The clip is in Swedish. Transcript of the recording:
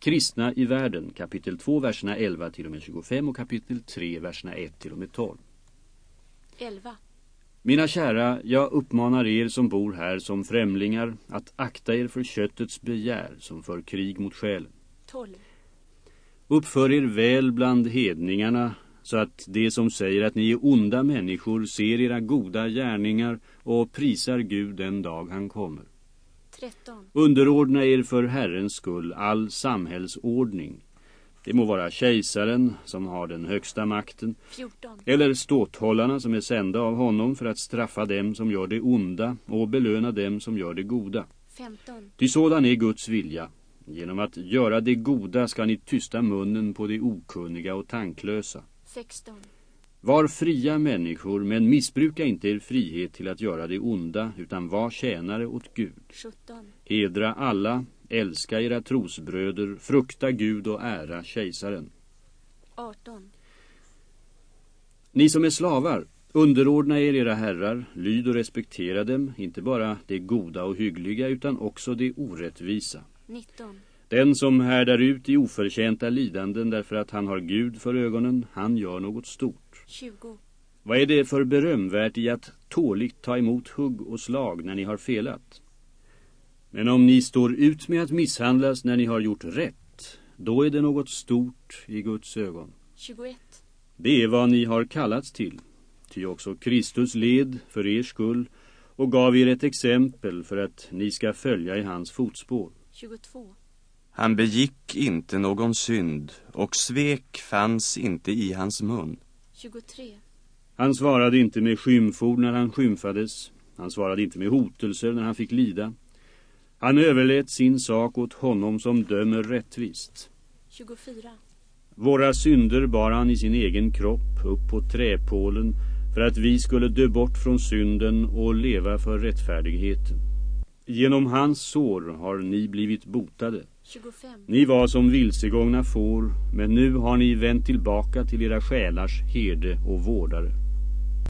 Kristna i världen, kapitel 2, verserna 11 till och med 25 och kapitel 3, verserna 1 till och med 12. 11. Mina kära, jag uppmanar er som bor här som främlingar att akta er för köttets begär som för krig mot själen. 12. Uppför er väl bland hedningarna så att de som säger att ni är onda människor ser era goda gärningar och prisar Gud den dag han kommer. 13. Underordna er för Herrens skull all samhällsordning. Det må vara kejsaren som har den högsta makten 14. eller ståthållarna som är sända av honom för att straffa dem som gör det onda och belöna dem som gör det goda. 15. Ty sådan är Guds vilja. Genom att göra det goda ska ni tysta munnen på de okunniga och tanklösa. 16. Var fria människor, men missbruka inte er frihet till att göra det onda, utan var tjänare åt Gud. 17. Hedra alla, älska era trosbröder, frukta Gud och ära kejsaren. 18. Ni som är slavar, underordna er era herrar, lyd och respektera dem, inte bara det goda och hyggliga utan också det orättvisa. 19. Den som härdar ut i oförtjänta lidanden därför att han har Gud för ögonen, han gör något stort. 20. Vad är det för berömvärt i att tåligt ta emot hugg och slag när ni har felat? Men om ni står ut med att misshandlas när ni har gjort rätt, då är det något stort i Guds ögon. 21. Det är vad ni har kallats till. Ty också Kristus led för er skull och gav er ett exempel för att ni ska följa i hans fotspår. 22. Han begick inte någon synd och svek fanns inte i hans mun. 23. Han svarade inte med skymford när han skymfades. Han svarade inte med hotelser när han fick lida. Han överlät sin sak åt honom som dömer rättvist. 24. Våra synder bar han i sin egen kropp upp på träpålen för att vi skulle dö bort från synden och leva för rättfärdigheten. Genom hans sår har ni blivit botade. 25. Ni var som vilsegångna får, men nu har ni vänt tillbaka till era själars herde och vårdare.